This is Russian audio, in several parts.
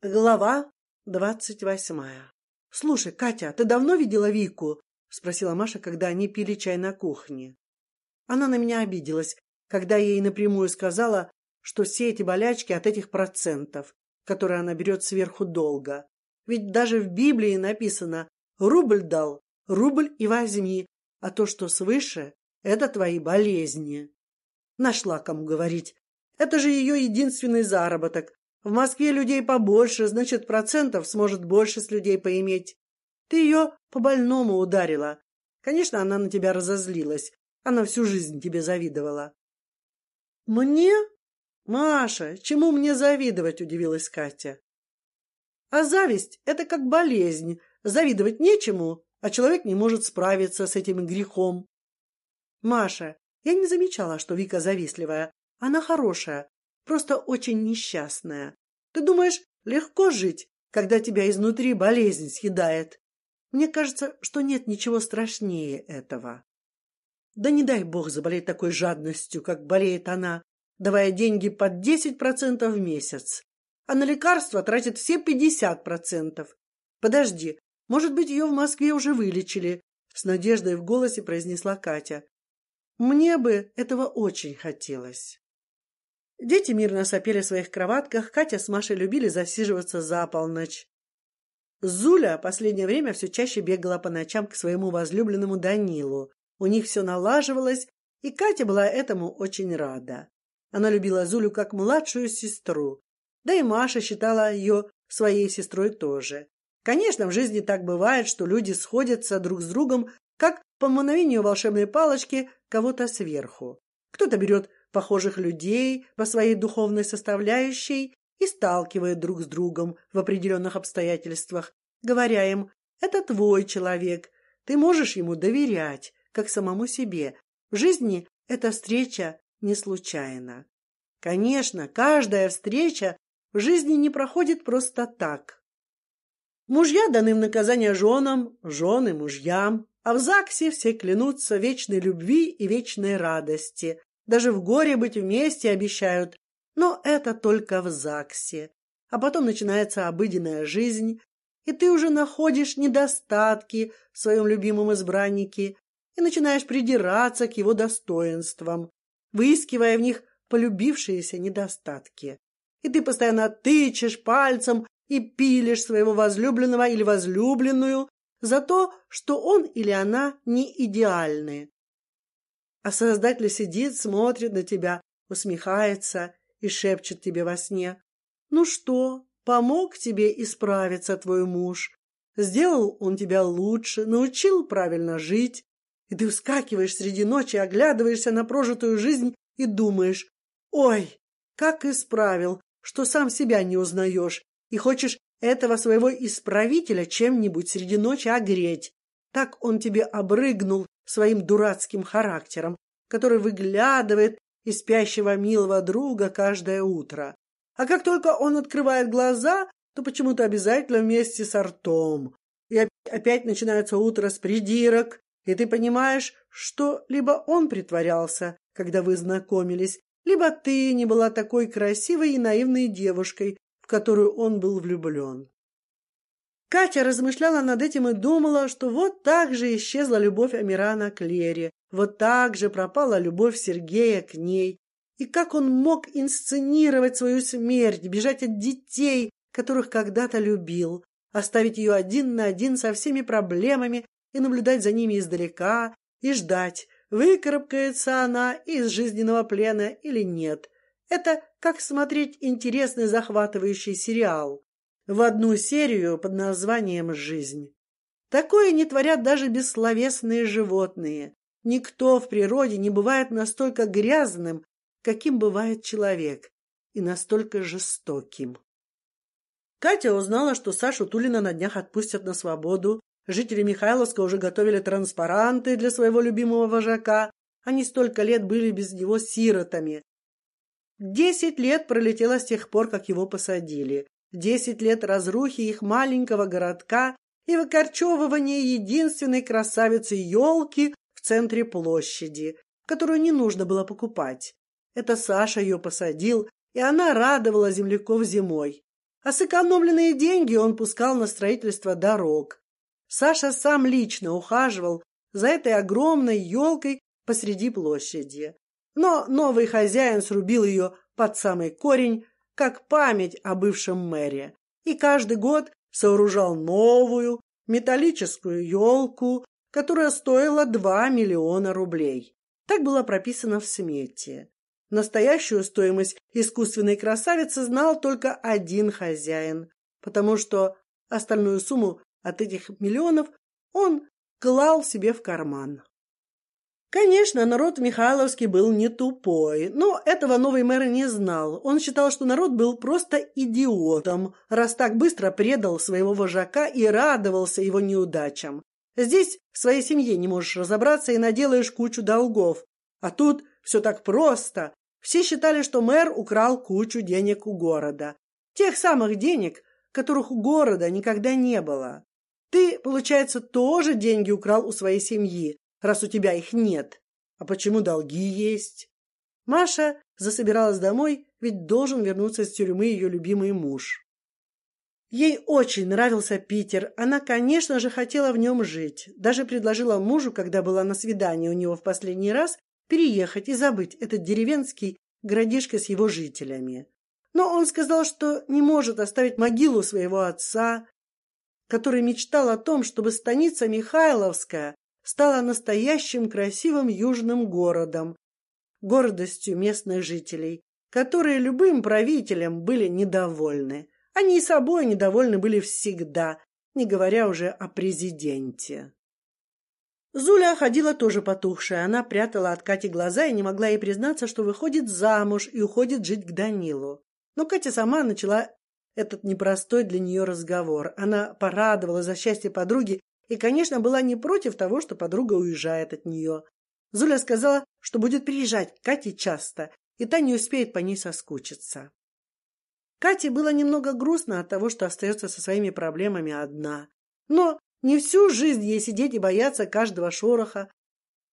Глава двадцать восьмая. Слушай, Катя, ты давно видела Вику? спросила Маша, когда они пили чай на кухне. Она на меня обиделась, когда я ей напрямую сказала, что все эти болячки от этих процентов, которые она берет сверху долга. Ведь даже в Библии написано: рубль дал, рубль и возьми, а то, что свыше, это твои болезни. Нашла кому говорить. Это же ее единственный заработок, в Москве людей побольше, значит, процентов сможет больше с людей поиметь. Ты ее по больному ударила. Конечно, она на тебя разозлилась. Она всю жизнь тебе завидовала. Мне? Маша, чему мне завидовать? Удивилась Катя. А зависть – это как болезнь. Завидовать нечему, а человек не может справиться с этим грехом. Маша, я не замечала, что Вика завистливая. Она хорошая, просто очень несчастная. Ты думаешь, легко жить, когда тебя изнутри болезнь съедает? Мне кажется, что нет ничего страшнее этого. Да не дай бог заболеть такой жадностью, как болеет она, давая деньги под десять процентов в месяц, а на лекарства тратит все пятьдесят процентов. Подожди, может быть, ее в Москве уже вылечили? С надеждой в голосе произнесла Катя. Мне бы этого очень хотелось. Дети мирно сопели в своих кроватках. Катя с Машей любили засиживаться за полночь. Зуля последнее время все чаще бегала по ночам к своему возлюбленному Данилу. У них все налаживалось, и Катя была этому очень рада. Она любила Зулю как младшую сестру, да и Маша считала ее своей сестрой тоже. Конечно, в жизни так бывает, что люди сходятся друг с другом, как по мановению волшебной палочки кого-то сверху. Кто-то берет похожих людей по своей духовной составляющей и сталкивает друг с другом в определенных обстоятельствах, говоря им: "Это твой человек, ты можешь ему доверять, как самому себе". В жизни эта встреча не случайна. Конечно, каждая встреча в жизни не проходит просто так. Мужья даны в наказание женам, жены мужьям, а в ЗАГСе все клянутся вечной любви и вечной радости, даже в горе быть вместе обещают, но это только в ЗАГСе. А потом начинается обыденная жизнь, и ты уже находишь недостатки в своем любимом избраннике и начинаешь придираться к его достоинствам, выискивая в них полюбившиеся недостатки. И ты постоянно тычешь пальцем и пилишь своего возлюбленного или возлюбленную за то, что он или она не идеальны. А Создатель сидит, смотрит на тебя, усмехается и шепчет тебе во сне: "Ну что, помог тебе исправиться твой муж? Сделал он тебя лучше, научил правильно жить?" И ты вскакиваешь среди ночи, оглядываешься на прожитую жизнь и думаешь: "Ой, как исправил, что сам себя не узнаешь и хочешь этого своего исправителя чем-нибудь среди ночи огреть. Так он тебе обрыгнул своим дурацким характером, который выглядывает из спящего милого друга каждое утро. А как только он открывает глаза, то почему-то обязательно вместе с ртом. И опять начинается утро с придирок, и ты понимаешь, что либо он притворялся, когда вы знакомились, либо ты не была такой красивой и наивной девушкой, в которую он был влюблен. Катя размышляла над этим и думала, что вот так же исчезла любовь Амирана к Лере, вот так же пропала любовь Сергея к ней. И как он мог инсценировать свою смерть, бежать от детей, которых когда-то любил, оставить ее один на один со всеми проблемами и наблюдать за ними издалека и ждать, выкарабкается она из жизненного плена или нет. Это как смотреть интересный захватывающий сериал в одну серию под названием «Жизнь». Такое не творят даже бессловесные животные. Никто в природе не бывает настолько грязным, каким бывает человек, и настолько жестоким. Катя узнала, что Сашу Тулина на днях отпустят на свободу. Жители Михайловска уже готовили транспаранты для своего любимого вожака. Они столько лет были без него сиротами. Десять лет пролетело с тех пор, как его посадили. Десять лет разрухи их маленького городка и выкорчевывания единственной красавицы елки в центре площади, которую не нужно было покупать. Это Саша ее посадил, и она радовала земляков зимой. а сэкономленные деньги он пускал на строительство дорог. Саша сам лично ухаживал за этой огромной елкой посреди площади. Но новый хозяин срубил ее под самый корень, как память о бывшем мэре, и каждый год сооружал новую металлическую елку, которая стоила два миллиона рублей. Так было прописано в смете. Настоящую стоимость искусственной красавицы знал только один хозяин, потому что остальную сумму от этих миллионов он клал себе в карман. Конечно, народ Михайловский был не тупой, но этого новый мэр не знал. Он считал, что народ был просто идиотом, раз так быстро предал своего вожака и радовался его неудачам. Здесь в своей семье не можешь разобраться и наделаешь кучу долгов, а тут все так просто. Все считали, что мэр украл кучу денег у города, тех самых денег, которых у города никогда не было. Ты, получается, тоже деньги украл у своей семьи, раз у тебя их нет? А почему долги есть? Маша засобиралась домой, ведь должен вернуться из тюрьмы ее любимый муж. Ей очень нравился Питер. Она, конечно же, хотела в нем жить. Даже предложила мужу, когда была на свидании у него в последний раз, переехать и забыть этот деревенский городишко с его жителями. Но он сказал, что не может оставить могилу своего отца, который мечтал о том, чтобы станица Михайловская стала настоящим красивым южным городом, гордостью местных жителей, которые любым правителем были недовольны. Они и собой недовольны были всегда, не говоря уже о президенте. Зуля ходила тоже потухшая. Она прятала от Кати глаза и не могла ей признаться, что выходит замуж и уходит жить к Данилу. Но Катя сама начала этот непростой для нее разговор. Она порадовала за счастье подруги и, конечно, была не против того, что подруга уезжает от нее. Зуля сказала, что будет приезжать к Кате часто, и та не успеет по ней соскучиться. Кате было немного грустно от того, что остается со своими проблемами одна. Но не всю жизнь ей сидеть и бояться каждого шороха,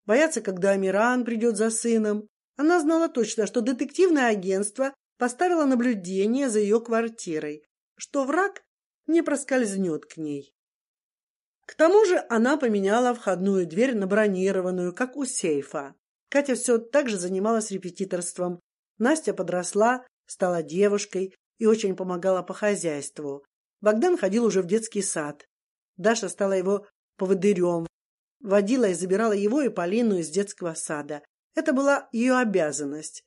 бояться, когда Амиран придет за сыном. Она знала точно, что детективное агентство поставило наблюдение за ее квартирой, что враг не проскользнет к ней. К тому же она поменяла входную дверь на бронированную, как у сейфа. Катя все так же занималась репетиторством. Настя подросла, стала девушкой и очень помогала по хозяйству. Богдан ходил уже в детский сад. Даша стала его поводырем, водила и забирала его и Полину из детского сада. Это была ее обязанность.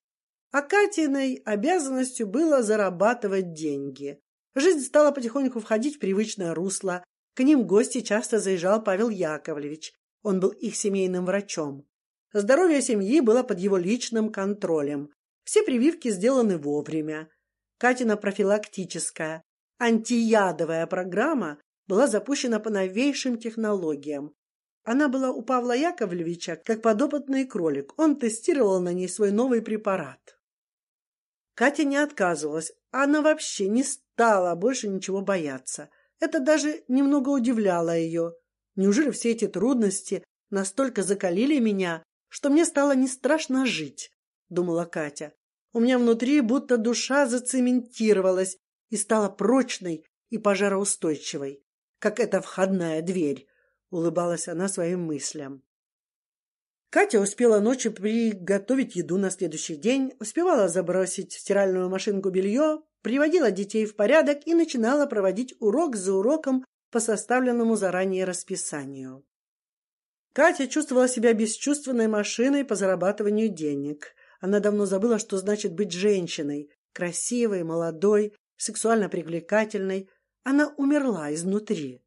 А Катиной обязанностью было зарабатывать деньги. Жизнь стала потихоньку входить в привычное русло. К ним в гости часто заезжал Павел Яковлевич. Он был их семейным врачом. Здоровье семьи было под его личным контролем. Все прививки сделаны вовремя. Катина профилактическая антиядовая программа была запущена по новейшим технологиям. Она была у Павла Яковлевича как подопытный кролик. Он тестировал на ней свой новый препарат. Катя не отказывалась, она вообще не стала больше ничего бояться. Это даже немного удивляло ее. Неужели все эти трудности настолько закалили меня, что мне стало не страшно жить? Думала Катя. У меня внутри будто душа зацементировалась и стала прочной и пожароустойчивой, как эта входная дверь. Улыбалась она своим мыслям. Катя успела ночью приготовить еду на следующий день, успевала забросить в стиральную машинку белье, приводила детей в порядок и начинала проводить урок за уроком по составленному заранее расписанию. Катя чувствовала себя бесчувственной машиной по зарабатыванию денег. Она давно забыла, что значит быть женщиной, красивой, молодой, сексуально привлекательной. Она умерла изнутри.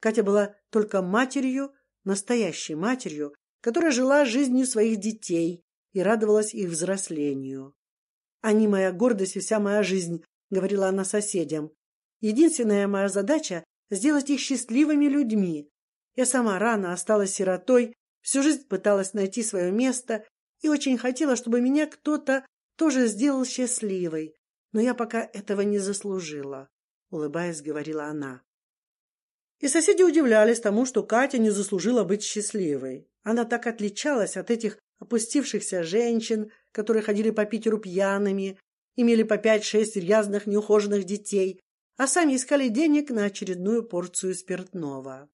Катя была только матерью, настоящей матерью, которая жила жизнью своих детей и радовалась их взрослению. Они моя гордость и вся моя жизнь, говорила она соседям. Единственная моя задача сделать их счастливыми людьми. Я сама рано осталась сиротой, всю жизнь пыталась найти свое место и очень хотела, чтобы меня кто-то тоже сделал счастливой, но я пока этого не заслужила, улыбаясь, говорила она. И соседи удивлялись тому, что Катя не заслужила быть счастливой. Она так отличалась от этих опустившихся женщин, которые ходили по Питеру пьяными, имели по пять-шесть грязных неухоженных детей, а сами искали денег на очередную порцию спиртного.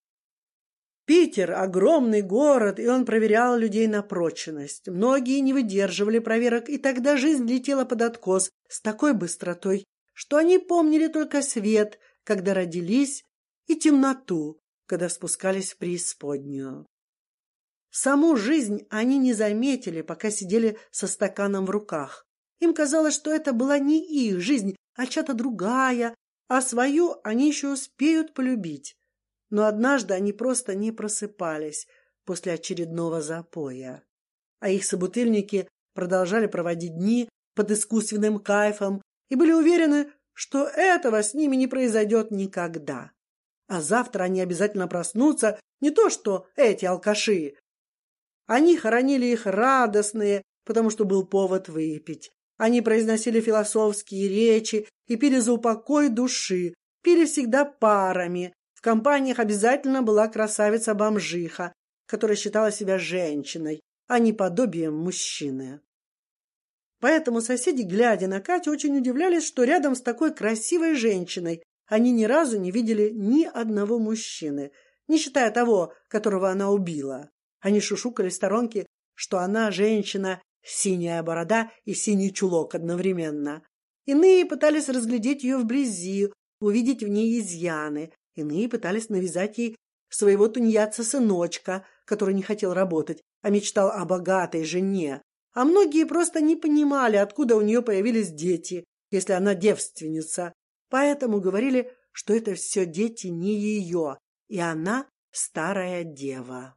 Питер – огромный город, и он проверял людей на прочность. Многие не выдерживали проверок, и тогда жизнь летела под откос с такой быстротой, что они помнили только свет, когда родились, и темноту, когда спускались в преисподнюю. Саму жизнь они не заметили, пока сидели со стаканом в руках. Им казалось, что это была не их жизнь, а чья-то другая, а свою они еще успеют полюбить но однажды они просто не просыпались после очередного запоя, а их собутыльники продолжали проводить дни под искусственным кайфом и были уверены, что этого с ними не произойдет никогда. А завтра они обязательно проснутся, не то что эти алкаши. Они хоронили их радостные, потому что был повод выпить. Они произносили философские речи и пили за упокой души, пили всегда парами, в компаниях обязательно была красавица-бомжиха, которая считала себя женщиной, а не подобием мужчины. Поэтому соседи, глядя на Катю, очень удивлялись, что рядом с такой красивой женщиной они ни разу не видели ни одного мужчины, не считая того, которого она убила. Они шушукали в сторонке, что она женщина, синяя борода и синий чулок одновременно. Иные пытались разглядеть ее вблизи, увидеть в ней изъяны, Иные пытались навязать ей своего тунеядца-сыночка, который не хотел работать, а мечтал о богатой жене. А многие просто не понимали, откуда у нее появились дети, если она девственница. Поэтому говорили, что это все дети не ее, и она старая дева.